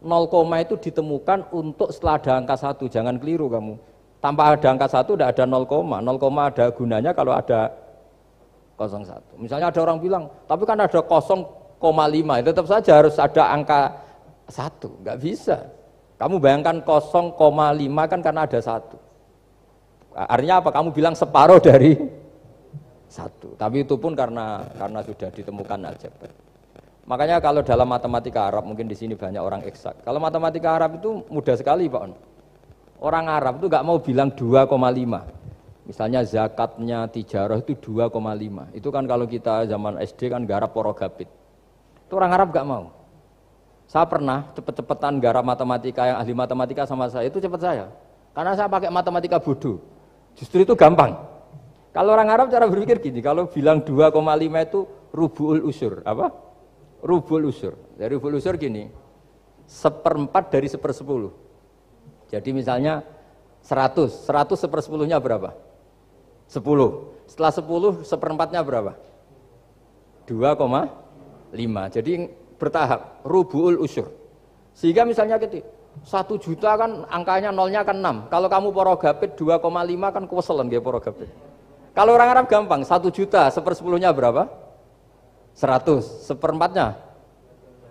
0, itu ditemukan untuk setelah ada angka satu. Jangan keliru kamu tanpa ada angka satu tidak ada 0, 0, ada gunanya kalau ada 01. Misalnya ada orang bilang, tapi kan ada 0,5, tetap saja harus ada angka satu, nggak bisa. Kamu bayangkan 0,5 kan karena ada satu. Artinya apa? Kamu bilang separuh dari satu. Tapi itu pun karena karena sudah ditemukan aljabar. Makanya kalau dalam matematika Arab, mungkin di sini banyak orang eksak. Kalau matematika Arab itu mudah sekali Pak. Orang Arab itu nggak mau bilang 2,5. Misalnya zakatnya tijarah itu 2,5. Itu kan kalau kita zaman SD kan garap porogabit. Itu orang Arab nggak mau. Saya pernah cepet-cepetan garap matematika yang ahli matematika sama saya itu cepet saya. Karena saya pakai matematika bodoh. Justru itu gampang. Kalau orang Arab cara berpikir gini, kalau bilang 2,5 itu rubul usur, apa? Rubul usur. Dari rubul usur gini, seperempat dari sepersepuluh. Jadi misalnya 100, 100 sepersepuluhnya berapa? 10. Setelah 10 seperempatnya berapa? 2,5. Jadi bertahap, rubuul usur. Sehingga misalnya gitu, 1 juta kan angkanya nolnya kan 6. Kalau kamu porogapit 2,5 kan kuweselan ya porogapit. Kalau orang Arab gampang, 1 juta sepersepuluhnya berapa? 100, seperempatnya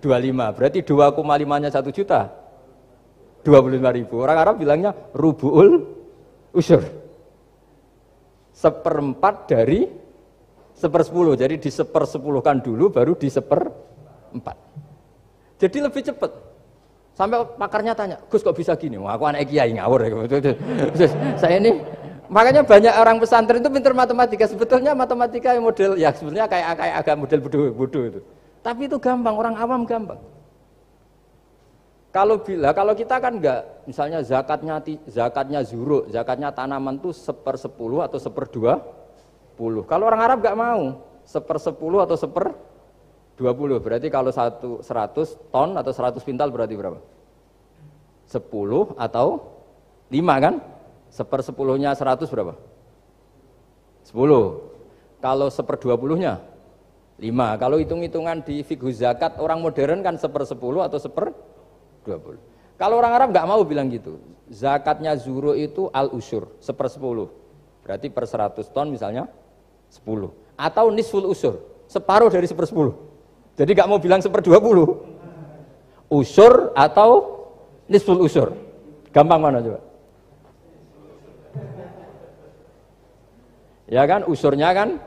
25. Berarti 2,5 nya 1 juta, 25 ribu. Orang Arab bilangnya rubuul usur. Seperempat dari sepersepuluh. Jadi di sepersepuluhkan dulu baru di seperempat. Jadi lebih cepat. Sampai pakarnya tanya, Gus kok bisa gini? Wah, aku anak kiai ngawur ya. Saya ini makanya banyak orang pesantren itu pintar matematika. Sebetulnya matematika yang model ya sebetulnya kayak kayak agak model bodoh bodoh itu. Tapi itu gampang, orang awam gampang. Kalau bila kalau kita kan enggak, misalnya zakatnya zakatnya zuru, zakatnya tanaman tuh seper sepuluh atau seper dua puluh. Kalau orang Arab enggak mau seper sepuluh atau seper dua puluh. Berarti kalau satu seratus ton atau seratus pintal berarti berapa? Sepuluh atau lima kan? Seper sepuluhnya seratus berapa? Sepuluh. Kalau seper dua puluhnya lima. Kalau hitung-hitungan di fikih zakat orang modern kan seper sepuluh atau seper 20. Kalau orang Arab nggak mau bilang gitu. Zakatnya zuru itu al usur, seper sepuluh. Berarti per 100 ton misalnya 10. Atau nisful usur, separuh dari seper sepuluh. Jadi nggak mau bilang seper 20. Usur atau nisful usur. Gampang mana coba? Ya kan, usurnya kan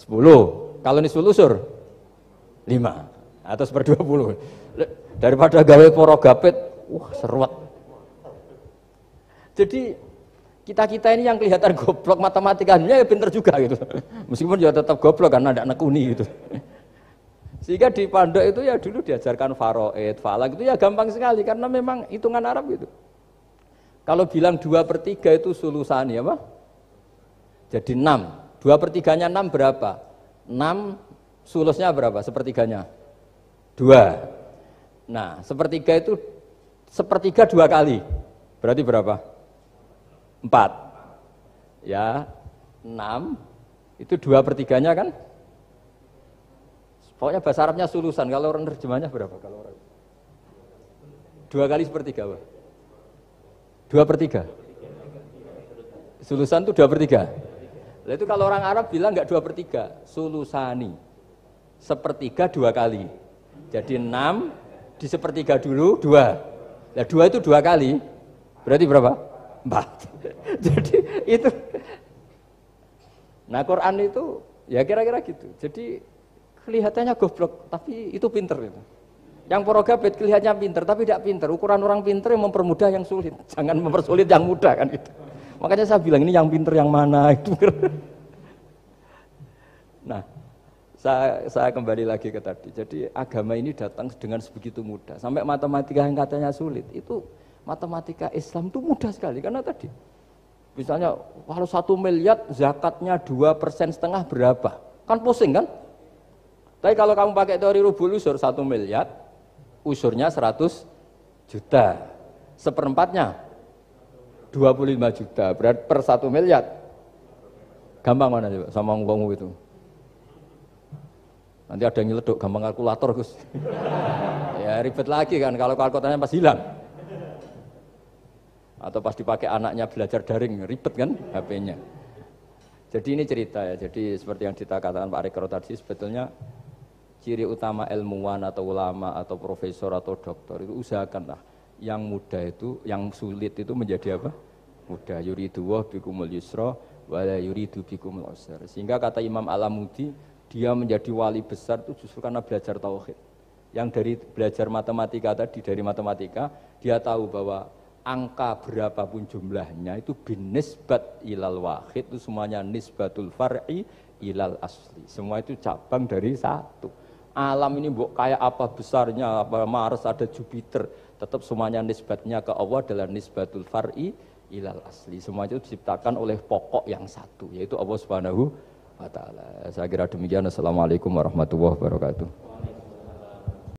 10. Kalau nisful usur 5 atau seper 20 daripada gawe poro gapit wah seruat jadi kita kita ini yang kelihatan goblok matematikanya ya pinter juga gitu meskipun juga tetap goblok karena ada nekuni gitu sehingga di pondok itu ya dulu diajarkan faroid, falak itu ya gampang sekali karena memang hitungan Arab gitu. Kalau bilang dua per tiga itu sulusani apa? Jadi enam. Dua per tiganya enam berapa? Enam sulusnya berapa? Sepertiganya? Dua. Nah, sepertiga itu sepertiga dua kali. Berarti berapa? Empat. Ya, enam. Itu dua pertiganya kan? Pokoknya bahasa Arabnya sulusan. Kalau orang terjemahnya berapa? Kalau orang dua kali sepertiga, Pak. Dua pertiga. Sulusan itu dua pertiga. Nah, itu kalau orang Arab bilang nggak dua pertiga, sulusani. Sepertiga dua kali. Jadi enam di sepertiga dulu dua. Nah dua itu dua kali, berarti berapa? Empat. Jadi itu. Nah Quran itu ya kira-kira gitu. Jadi kelihatannya goblok, tapi itu pinter itu. Yang porogabit kelihatannya pinter, tapi tidak pinter. Ukuran orang pinter yang mempermudah yang sulit. Jangan mempersulit yang mudah kan itu. Makanya saya bilang ini yang pinter yang mana itu. nah, saya, saya kembali lagi ke tadi. Jadi agama ini datang dengan sebegitu mudah. Sampai matematika yang katanya sulit, itu matematika Islam itu mudah sekali karena tadi misalnya kalau satu miliar zakatnya dua persen setengah berapa? Kan pusing kan? Tapi kalau kamu pakai teori rubul usur satu miliar, usurnya 100 juta. Seperempatnya 25 juta, berarti per satu miliar. Gampang mana coba sama ngomong itu? Nanti ada yang nyeleduk gampang kalkulator Gus. ya ribet lagi kan kalau kalkulatornya pas hilang. Atau pas dipakai anaknya belajar daring, ribet kan HP-nya. Jadi ini cerita ya, jadi seperti yang kita katakan Pak Rekro tadi sebetulnya ciri utama ilmuwan atau ulama atau profesor atau dokter itu usahakanlah yang mudah itu, yang sulit itu menjadi apa? Mudah. Yuridu wa bikumul yusra wa la yuridu bikumul usra. Sehingga kata Imam Alamudi, dia menjadi wali besar itu justru karena belajar tauhid. Yang dari belajar matematika tadi dari matematika dia tahu bahwa angka berapapun jumlahnya itu binisbat ilal wahid itu semuanya nisbatul far'i ilal asli. Semua itu cabang dari satu. Alam ini buk kayak apa besarnya, apa Mars ada Jupiter, tetap semuanya nisbatnya ke Allah adalah nisbatul far'i ilal asli. Semua itu diciptakan oleh pokok yang satu, yaitu Allah Subhanahu wa taala. Saya kira demikian. Assalamualaikum warahmatullahi wabarakatuh.